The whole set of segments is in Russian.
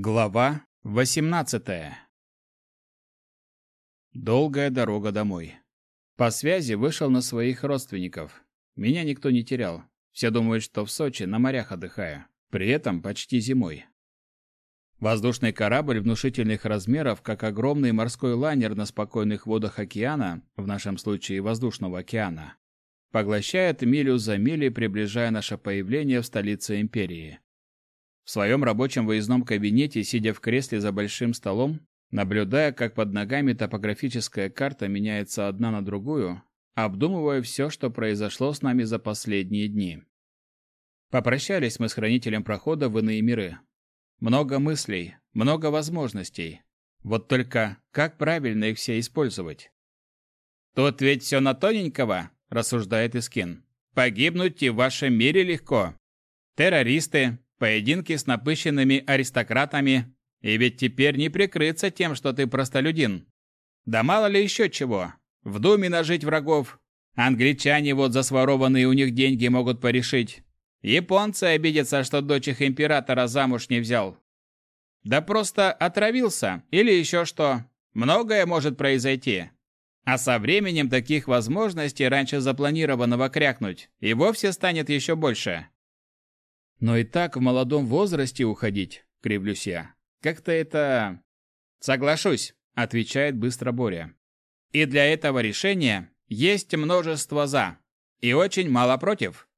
Глава 18 Долгая дорога домой. По связи вышел на своих родственников. Меня никто не терял. Все думают, что в Сочи на морях отдыхаю. При этом почти зимой. Воздушный корабль внушительных размеров, как огромный морской лайнер на спокойных водах океана, в нашем случае воздушного океана, поглощает милю за милей, приближая наше появление в столице империи. В своем рабочем выездном кабинете, сидя в кресле за большим столом, наблюдая, как под ногами топографическая карта меняется одна на другую, обдумывая все, что произошло с нами за последние дни. Попрощались мы с хранителем прохода в иные миры. Много мыслей, много возможностей. Вот только как правильно их все использовать? «Тут ведь все на тоненького», — рассуждает Искин. «Погибнуть и в вашем мире легко. Террористы, поединки с напыщенными аристократами, и ведь теперь не прикрыться тем, что ты простолюдин. Да мало ли еще чего. В думе нажить врагов. Англичане вот за сворованные у них деньги могут порешить. Японцы обидятся, что дочь их императора замуж не взял. Да просто отравился или еще что. Многое может произойти. А со временем таких возможностей раньше запланированного крякнуть и вовсе станет еще больше. Но и так в молодом возрасте уходить, кривлюсь я. Как-то это... Соглашусь, отвечает быстро Боря. И для этого решения есть множество «за» и очень мало «против».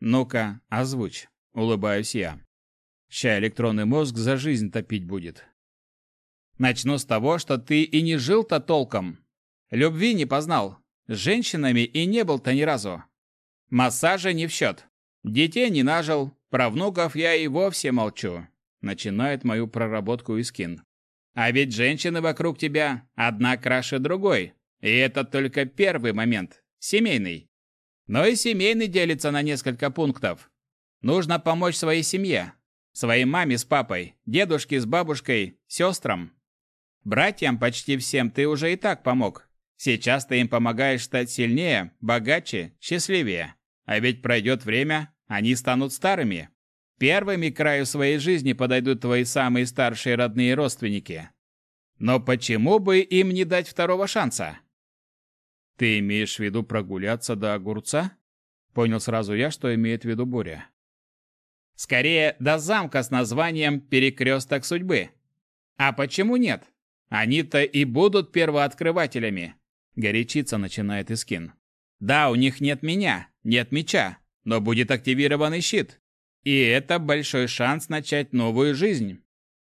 Ну-ка, озвучь, улыбаюсь я. Ща электронный мозг за жизнь топить будет. Начну с того, что ты и не жил-то толком. Любви не познал. С женщинами и не был-то ни разу. Массажа не в счет. Детей не нажил, про внуков я и вовсе молчу. Начинает мою проработку Искин. А ведь женщины вокруг тебя одна краше другой. И это только первый момент, семейный. Но и семейный делится на несколько пунктов. Нужно помочь своей семье. Своей маме с папой, дедушке с бабушкой, сестрам. Братьям почти всем ты уже и так помог. Сейчас ты им помогаешь стать сильнее, богаче, счастливее. А ведь пройдет время, они станут старыми. Первыми к краю своей жизни подойдут твои самые старшие родные родственники. Но почему бы им не дать второго шанса? Ты имеешь в виду прогуляться до огурца? Понял сразу я, что имеет в виду Боря. Скорее, до замка с названием «Перекресток судьбы». А почему нет? Они-то и будут первооткрывателями. Горячиться начинает Искин. Да, у них нет меня, нет меча, но будет активированный щит. И это большой шанс начать новую жизнь.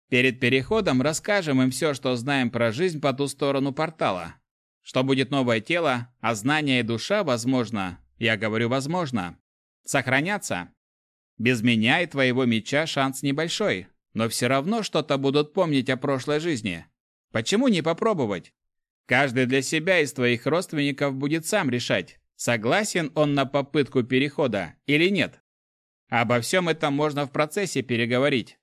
Перед переходом расскажем им все, что знаем про жизнь по ту сторону портала. Что будет новое тело, а знания и душа, возможно, я говорю возможно, сохранятся. Без меня и твоего меча шанс небольшой, но все равно что-то будут помнить о прошлой жизни. Почему не попробовать? Каждый для себя из твоих родственников будет сам решать, Согласен он на попытку перехода или нет? Обо всем этом можно в процессе переговорить.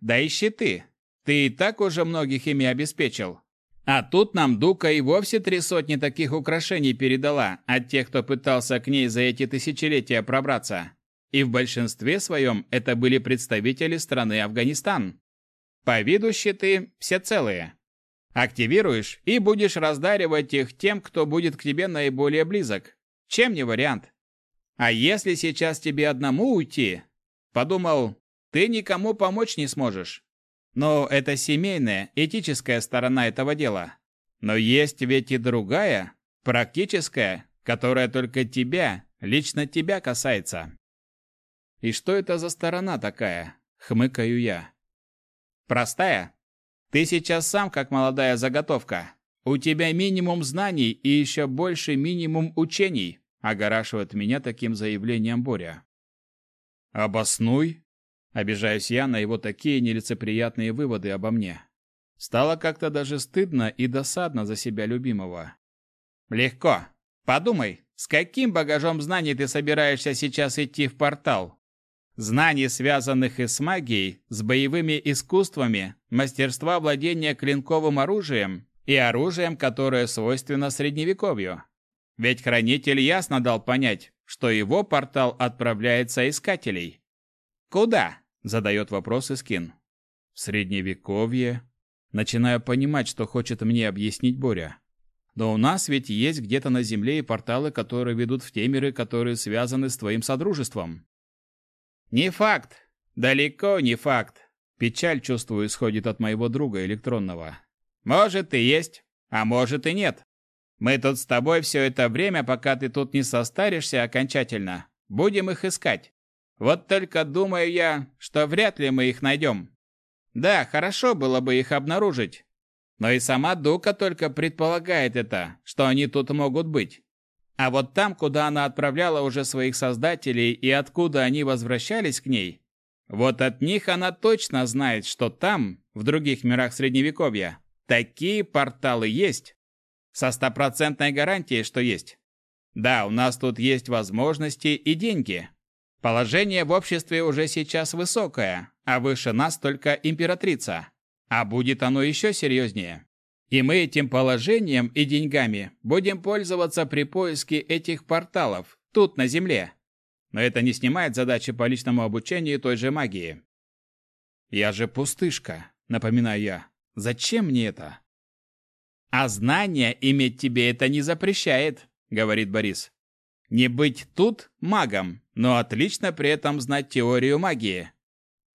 Да ищи ты. Ты и так уже многих ими обеспечил. А тут нам Дука и вовсе три сотни таких украшений передала от тех, кто пытался к ней за эти тысячелетия пробраться. И в большинстве своем это были представители страны Афганистан. По виду щиты все целые. Активируешь и будешь раздаривать их тем, кто будет к тебе наиболее близок. Чем не вариант? А если сейчас тебе одному уйти? Подумал, ты никому помочь не сможешь. Но это семейная, этическая сторона этого дела. Но есть ведь и другая, практическая, которая только тебя, лично тебя касается. И что это за сторона такая? Хмыкаю я. Простая. Ты сейчас сам как молодая заготовка. У тебя минимум знаний и еще больше минимум учений, огорашивает меня таким заявлением Боря. Обоснуй, обижаюсь я на его такие нелицеприятные выводы обо мне. Стало как-то даже стыдно и досадно за себя любимого. Легко. Подумай, с каким багажом знаний ты собираешься сейчас идти в портал? Знаний, связанных и с магией, с боевыми искусствами, мастерства владения клинковым оружием и оружием, которое свойственно средневековью. Ведь хранитель ясно дал понять, что его портал отправляется искателей. «Куда?» – задает вопрос Искин. Средневековье. Начинаю понимать, что хочет мне объяснить Боря. Но у нас ведь есть где-то на Земле и порталы, которые ведут в те миры, которые связаны с твоим содружеством. Не факт. Далеко не факт. Печаль, чувствую, исходит от моего друга электронного. Может и есть, а может и нет. Мы тут с тобой все это время, пока ты тут не состаришься окончательно, будем их искать. Вот только думаю я, что вряд ли мы их найдем. Да, хорошо было бы их обнаружить. Но и сама Дука только предполагает это, что они тут могут быть. А вот там, куда она отправляла уже своих создателей и откуда они возвращались к ней, вот от них она точно знает, что там, в других мирах Средневековья, такие порталы есть. Со стопроцентной гарантией, что есть. Да, у нас тут есть возможности и деньги. Положение в обществе уже сейчас высокое, а выше нас только императрица. А будет оно еще серьезнее. И мы этим положением и деньгами будем пользоваться при поиске этих порталов тут, на Земле. Но это не снимает задачи по личному обучению той же магии. «Я же пустышка», — напоминаю я. «Зачем мне это?» «А знания иметь тебе это не запрещает», — говорит Борис. «Не быть тут магом, но отлично при этом знать теорию магии.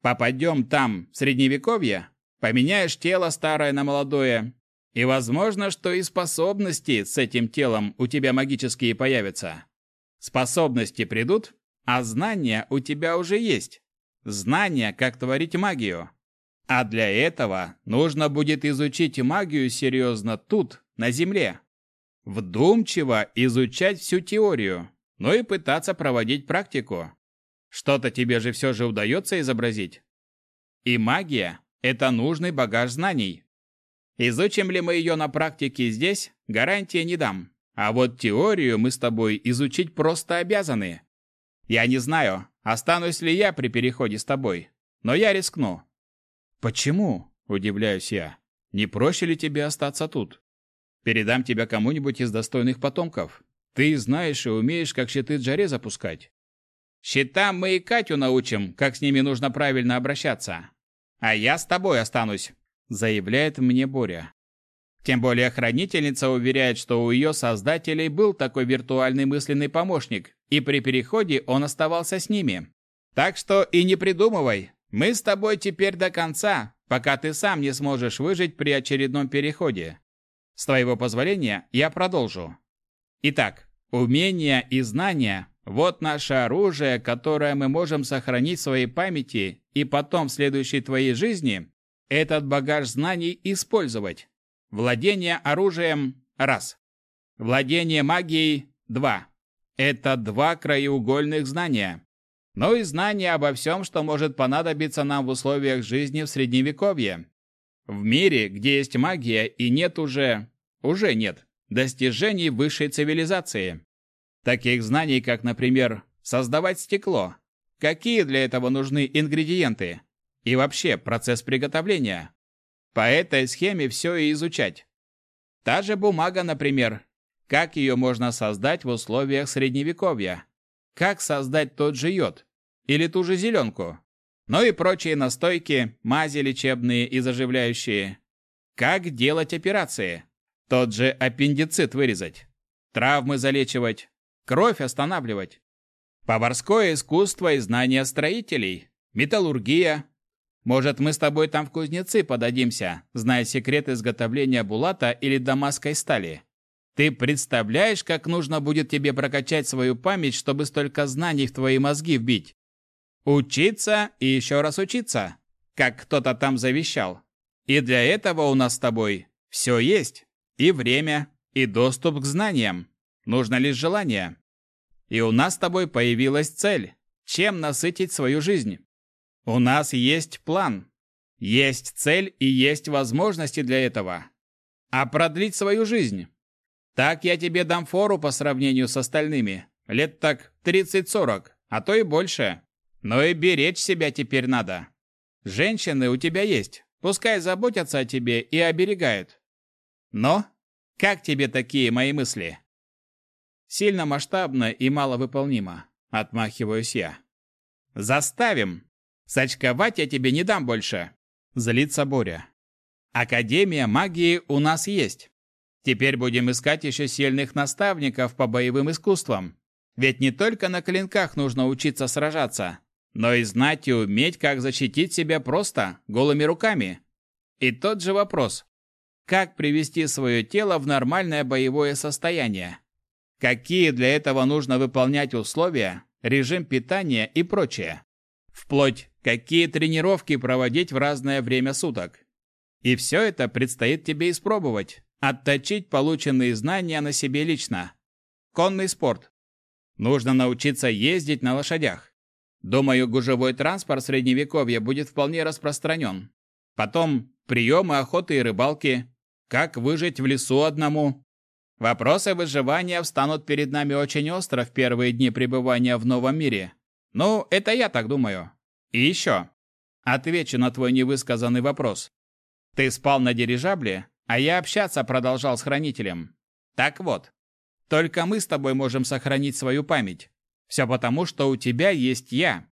Попадем там, в Средневековье, поменяешь тело старое на молодое, и возможно, что и способности с этим телом у тебя магические появятся. Способности придут, а знания у тебя уже есть. Знания, как творить магию. А для этого нужно будет изучить магию серьезно тут, на Земле. Вдумчиво изучать всю теорию, но и пытаться проводить практику. Что-то тебе же все же удается изобразить. И магия – это нужный багаж знаний. Изучим ли мы ее на практике здесь, гарантии не дам. А вот теорию мы с тобой изучить просто обязаны. Я не знаю, останусь ли я при переходе с тобой, но я рискну. Почему? Удивляюсь я. Не проще ли тебе остаться тут? Передам тебя кому-нибудь из достойных потомков. Ты знаешь и умеешь, как щиты Джаре запускать. Щитам мы и Катю научим, как с ними нужно правильно обращаться. А я с тобой останусь, заявляет мне Боря. Тем более хранительница уверяет, что у ее создателей был такой виртуальный мысленный помощник, и при переходе он оставался с ними. Так что и не придумывай, мы с тобой теперь до конца, пока ты сам не сможешь выжить при очередном переходе. С твоего позволения я продолжу. Итак, умения и знания – вот наше оружие, которое мы можем сохранить в своей памяти и потом в следующей твоей жизни этот багаж знаний использовать. Владение оружием – раз. Владение магией – два. Это два краеугольных знания. Но и знания обо всем, что может понадобиться нам в условиях жизни в Средневековье. В мире, где есть магия и нет уже... уже нет достижений высшей цивилизации. Таких знаний, как, например, создавать стекло. Какие для этого нужны ингредиенты? И вообще процесс приготовления. По этой схеме все и изучать. Та же бумага, например. Как ее можно создать в условиях средневековья? Как создать тот же йод? Или ту же зеленку? Ну и прочие настойки, мази лечебные и заживляющие. Как делать операции? Тот же аппендицит вырезать. Травмы залечивать. Кровь останавливать. Поварское искусство и знания строителей. Металлургия, может, мы с тобой там в кузнецы подадимся, зная секрет изготовления булата или дамасской стали. Ты представляешь, как нужно будет тебе прокачать свою память, чтобы столько знаний в твои мозги вбить? Учиться и еще раз учиться, как кто-то там завещал. И для этого у нас с тобой все есть. И время, и доступ к знаниям. Нужно лишь желание. И у нас с тобой появилась цель. Чем насытить свою жизнь? У нас есть план. Есть цель и есть возможности для этого. А продлить свою жизнь? Так я тебе дам фору по сравнению с остальными. Лет так 30-40, а то и больше. Но и беречь себя теперь надо. Женщины у тебя есть. Пускай заботятся о тебе и оберегают. Но как тебе такие мои мысли? Сильно масштабно и маловыполнимо, отмахиваюсь я. Заставим, Сачковать я тебе не дам больше. Злится Боря. Академия магии у нас есть. Теперь будем искать еще сильных наставников по боевым искусствам. Ведь не только на клинках нужно учиться сражаться, но и знать и уметь, как защитить себя просто, голыми руками. И тот же вопрос. Как привести свое тело в нормальное боевое состояние? Какие для этого нужно выполнять условия, режим питания и прочее? Вплоть, какие тренировки проводить в разное время суток. И все это предстоит тебе испробовать, отточить полученные знания на себе лично. Конный спорт. Нужно научиться ездить на лошадях. Думаю, гужевой транспорт средневековья будет вполне распространен. Потом приемы охоты и рыбалки, как выжить в лесу одному. Вопросы выживания встанут перед нами очень остро в первые дни пребывания в новом мире. Ну, это я так думаю. И еще. Отвечу на твой невысказанный вопрос. Ты спал на дирижабле, а я общаться продолжал с хранителем. Так вот, только мы с тобой можем сохранить свою память. Все потому, что у тебя есть я.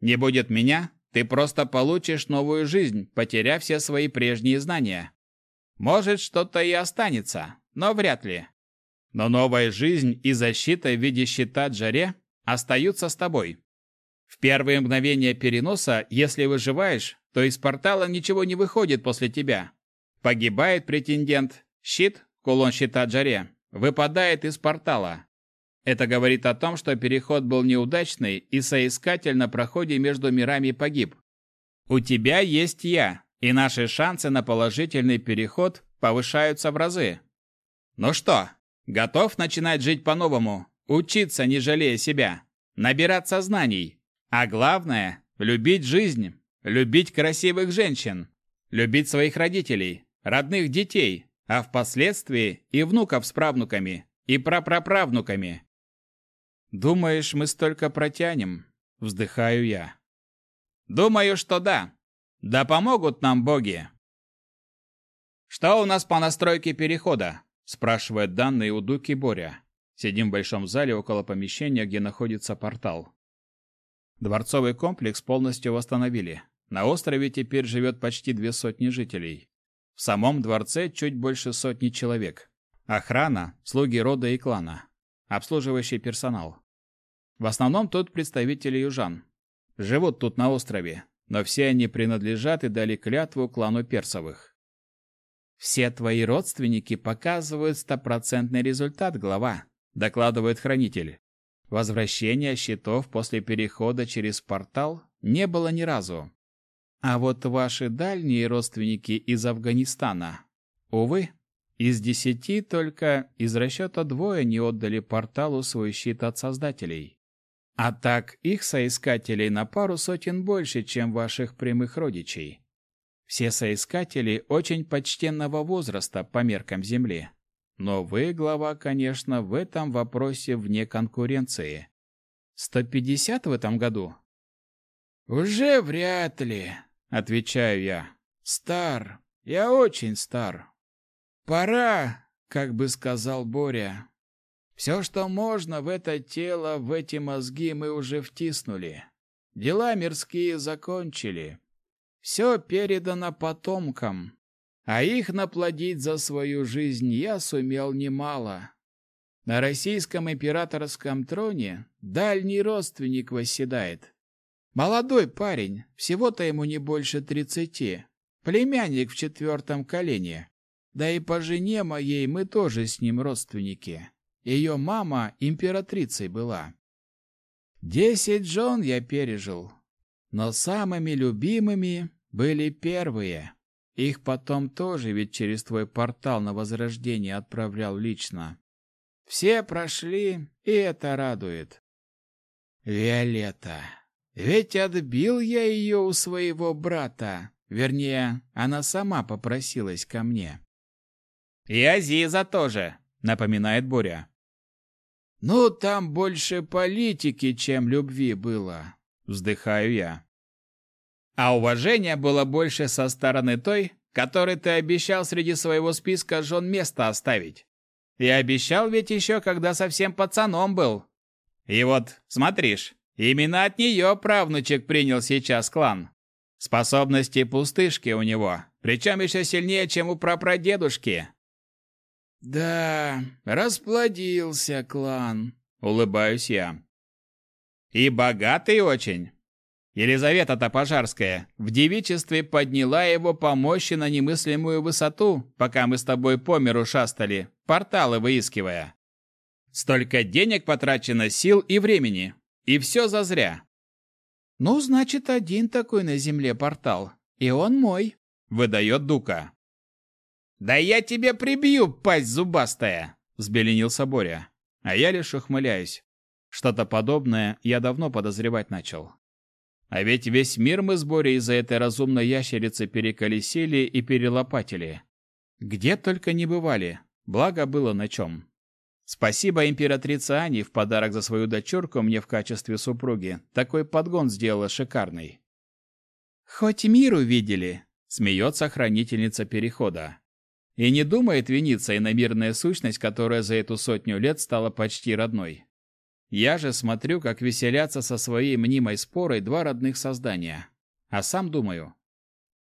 Не будет меня, ты просто получишь новую жизнь, потеряв все свои прежние знания. Может, что-то и останется, но вряд ли. Но новая жизнь и защита в виде щита Джаре остаются с тобой. В первые мгновения переноса, если выживаешь, то из портала ничего не выходит после тебя. Погибает претендент, щит, кулон щита Джаре, выпадает из портала. Это говорит о том, что переход был неудачный, и соискатель на проходе между мирами погиб. У тебя есть я, и наши шансы на положительный переход повышаются в разы. Ну что, готов начинать жить по-новому, учиться, не жалея себя, набираться знаний, а главное – любить жизнь, любить красивых женщин, любить своих родителей, родных детей, а впоследствии и внуков с правнуками, и прапраправнуками. «Думаешь, мы столько протянем?» – вздыхаю я. «Думаю, что да. Да помогут нам боги!» «Что у нас по настройке перехода?» – спрашивает данные у Дуки Боря. Сидим в большом зале около помещения, где находится портал. Дворцовый комплекс полностью восстановили. На острове теперь живет почти две сотни жителей. В самом дворце чуть больше сотни человек. Охрана, слуги рода и клана обслуживающий персонал. В основном тут представители южан. Живут тут на острове, но все они принадлежат и дали клятву клану Персовых. «Все твои родственники показывают стопроцентный результат, глава», — докладывает хранитель. Возвращения счетов после перехода через портал не было ни разу. А вот ваши дальние родственники из Афганистана, увы, из десяти только из расчета двое не отдали порталу свой щит от создателей. А так их соискателей на пару сотен больше, чем ваших прямых родичей. Все соискатели очень почтенного возраста по меркам Земли. Но вы, глава, конечно, в этом вопросе вне конкуренции. 150 в этом году? Уже вряд ли, отвечаю я. Стар. Я очень стар. Пора, как бы сказал Боря. Все, что можно в это тело, в эти мозги мы уже втиснули. Дела мирские закончили. Все передано потомкам, а их наплодить за свою жизнь я сумел немало. На российском императорском троне дальний родственник восседает. Молодой парень, всего-то ему не больше тридцати, племянник в четвертом колене. Да и по жене моей мы тоже с ним родственники. Ее мама императрицей была. Десять жен я пережил, но самыми любимыми были первые. Их потом тоже ведь через твой портал на возрождение отправлял лично. Все прошли, и это радует. Виолетта. Ведь отбил я ее у своего брата. Вернее, она сама попросилась ко мне. «И Азиза тоже», — напоминает Боря. «Ну, там больше политики, чем любви было», — вздыхаю я. «А уважения было больше со стороны той, которой ты обещал среди своего списка жен место оставить. И обещал ведь еще, когда совсем пацаном был. И вот, смотришь, именно от нее правнучек принял сейчас клан. Способности пустышки у него, причем еще сильнее, чем у прапрадедушки. Да, расплодился клан, улыбаюсь я. И богатый очень. Елизавета-то Пожарская в девичестве подняла его по мощи на немыслимую высоту, пока мы с тобой по миру шастали, порталы выискивая. Столько денег потрачено, сил и времени. И все зазря. Ну, значит, один такой на земле портал. И он мой, выдает Дука. Да я тебе прибью, пасть зубастая, взбеленился Боря. А я лишь ухмыляюсь. Что-то подобное я давно подозревать начал. А ведь весь мир мы с Борей из-за этой разумной ящерицы переколесили и перелопатили. Где только не бывали, благо было на чем. Спасибо императрице Ане в подарок за свою дочурку мне в качестве супруги. Такой подгон сделала шикарный. «Хоть мир увидели», — смеется хранительница Перехода. И не думает виниться иномирная сущность, которая за эту сотню лет стала почти родной. Я же смотрю, как веселятся со своей мнимой спорой два родных создания. А сам думаю,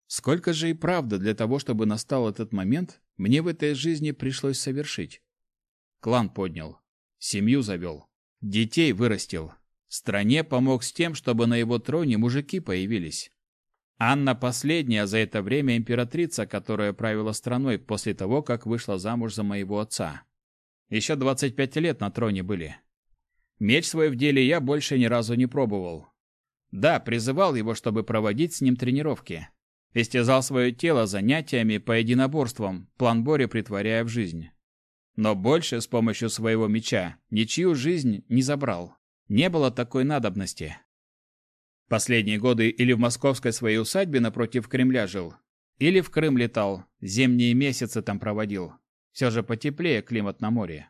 сколько же и правда для того, чтобы настал этот момент, мне в этой жизни пришлось совершить. Клан поднял, семью завел, детей вырастил, стране помог с тем, чтобы на его троне мужики появились. Анна последняя за это время императрица, которая правила страной после того, как вышла замуж за моего отца. Еще 25 лет на троне были. Меч свой в деле я больше ни разу не пробовал. Да, призывал его, чтобы проводить с ним тренировки. Истязал свое тело занятиями по единоборствам, план Бори притворяя в жизнь. Но больше с помощью своего меча ничью жизнь не забрал. Не было такой надобности. Последние годы или в московской своей усадьбе напротив Кремля жил, или в Крым летал, зимние месяцы там проводил. Все же потеплее климат на море.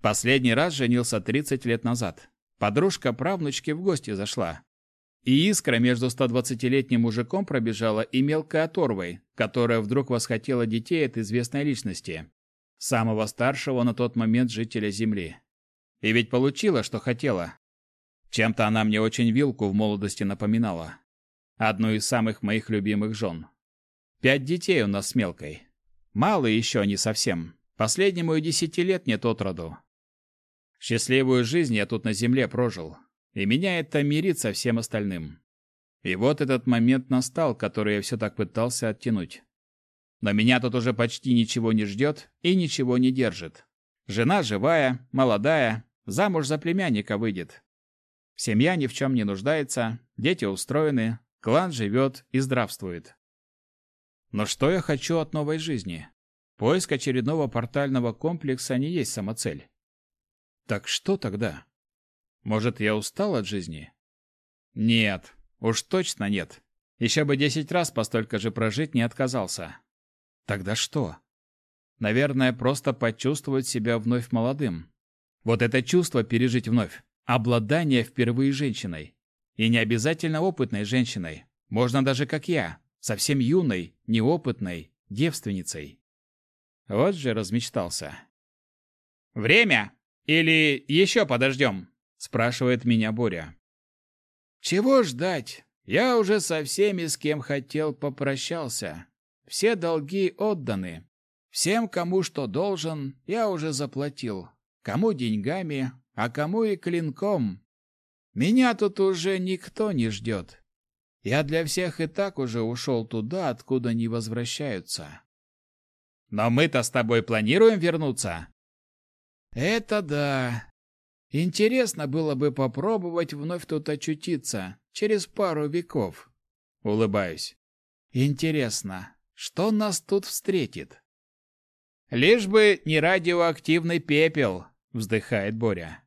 Последний раз женился 30 лет назад. Подружка правнучки в гости зашла. И искра между 120-летним мужиком пробежала и мелкой оторвой, которая вдруг восхотела детей от известной личности. Самого старшего на тот момент жителя Земли. И ведь получила, что хотела. Чем-то она мне очень вилку в молодости напоминала. Одну из самых моих любимых жен. Пять детей у нас с мелкой. Мало еще не совсем. Последнему и десяти лет нет от роду. Счастливую жизнь я тут на земле прожил, и меня это мирит со всем остальным. И вот этот момент настал, который я все так пытался оттянуть. Но меня тут уже почти ничего не ждет и ничего не держит. Жена живая, молодая, замуж за племянника выйдет. Семья ни в чем не нуждается, дети устроены, клан живет и здравствует. Но что я хочу от новой жизни? Поиск очередного портального комплекса не есть самоцель. Так что тогда? Может, я устал от жизни? Нет, уж точно нет. Еще бы десять раз по столько же прожить не отказался. Тогда что? Наверное, просто почувствовать себя вновь молодым. Вот это чувство пережить вновь. Обладание впервые женщиной. И не обязательно опытной женщиной. Можно даже как я, совсем юной, неопытной, девственницей. Вот же размечтался. «Время!» Или еще подождем?» – спрашивает меня Боря. «Чего ждать? Я уже со всеми, с кем хотел, попрощался. Все долги отданы. Всем, кому что должен, я уже заплатил. Кому деньгами, а кому и клинком. Меня тут уже никто не ждет. Я для всех и так уже ушел туда, откуда не возвращаются». «Но мы-то с тобой планируем вернуться?» Это да. Интересно было бы попробовать вновь тут очутиться через пару веков. Улыбаюсь. Интересно, что нас тут встретит? Лишь бы не радиоактивный пепел, вздыхает Боря.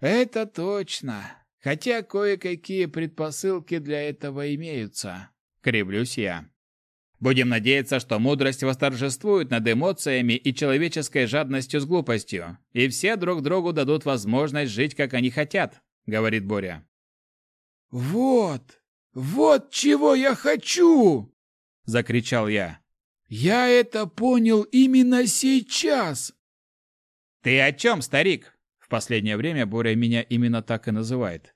Это точно. Хотя кое-какие предпосылки для этого имеются. Кривлюсь я. Будем надеяться, что мудрость восторжествует над эмоциями и человеческой жадностью с глупостью, и все друг другу дадут возможность жить, как они хотят, говорит Боря. Вот, вот чего я хочу, закричал я. Я это понял именно сейчас. Ты о чем, старик? В последнее время Боря меня именно так и называет.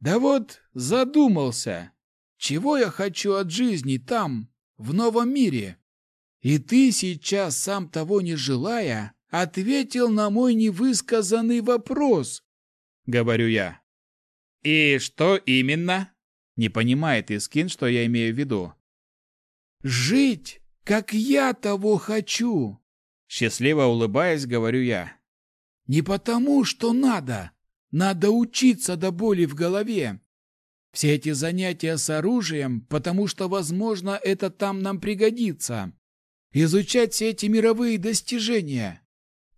Да вот задумался. чего я хочу от жизни там, в новом мире. И ты сейчас, сам того не желая, ответил на мой невысказанный вопрос, — говорю я. «И что именно?» — не понимает Искин, что я имею в виду. «Жить, как я того хочу!» Счастливо улыбаясь, говорю я. «Не потому, что надо. Надо учиться до боли в голове. Все эти занятия с оружием, потому что, возможно, это там нам пригодится. Изучать все эти мировые достижения.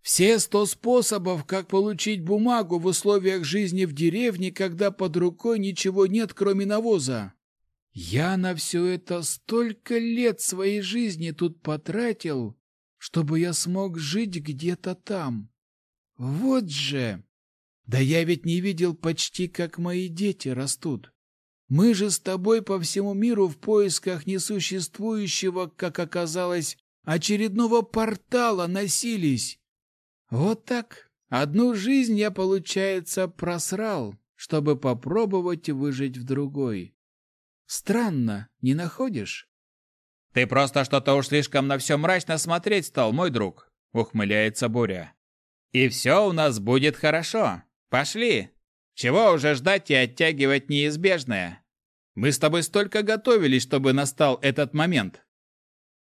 Все сто способов, как получить бумагу в условиях жизни в деревне, когда под рукой ничего нет, кроме навоза. Я на все это столько лет своей жизни тут потратил, чтобы я смог жить где-то там. Вот же! Да я ведь не видел почти, как мои дети растут. Мы же с тобой по всему миру в поисках несуществующего, как оказалось, очередного портала носились. Вот так. Одну жизнь я, получается, просрал, чтобы попробовать выжить в другой. Странно, не находишь? Ты просто что-то уж слишком на все мрачно смотреть стал, мой друг, ухмыляется Боря. И все у нас будет хорошо. Пошли, чего уже ждать и оттягивать неизбежное? Мы с тобой столько готовились, чтобы настал этот момент.